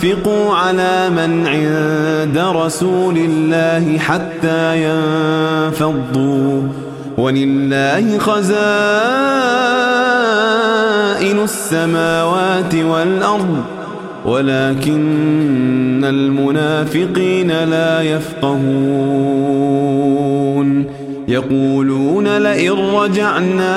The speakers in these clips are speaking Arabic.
تنفقوا على من عند رسول الله حتى ينفضوا. ولله خزائن السماوات والأرض ولكن المنافقين لا يفقهون. يقولون لئن رجعنا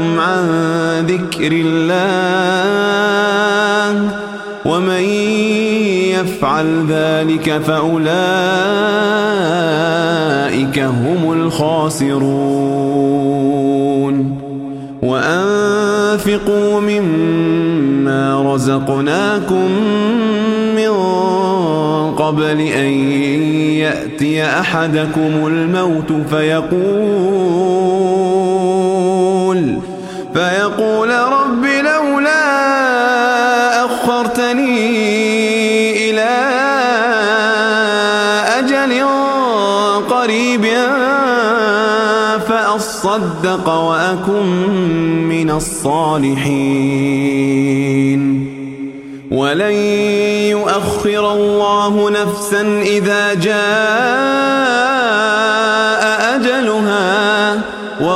أولادكم عن ذكر الله ومن يفعل ذلك فأولئك هم الخاسرون. وأنفقوا مما رزقناكم من قبل أن يأتي أحدكم الموت فيقول فيقول رب لولا أخرتني إلى أجل قريب فأصدق وأكن من الصالحين. ولن يؤخر الله نفسا إذا جاء